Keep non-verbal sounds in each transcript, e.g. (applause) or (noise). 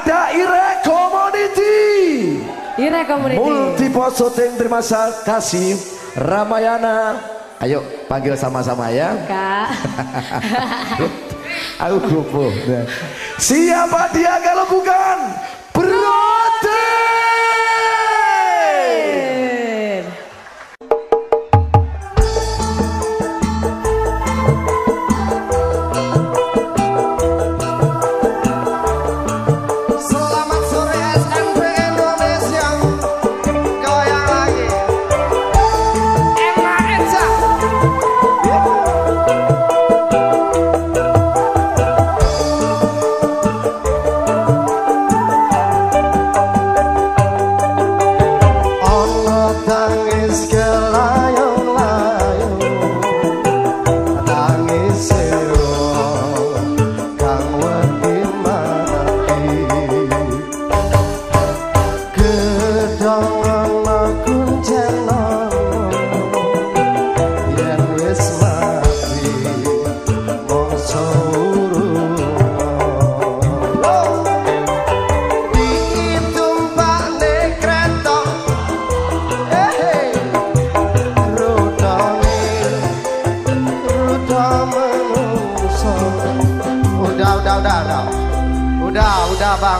ada Ire Community. Ire Community. Multi syuting terima kasih Ramayana. Ayo panggil sama-sama ya. Kak. (laughs) Aku. Siapa dia kalau bukan say.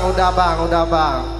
barro, da barro, da barro.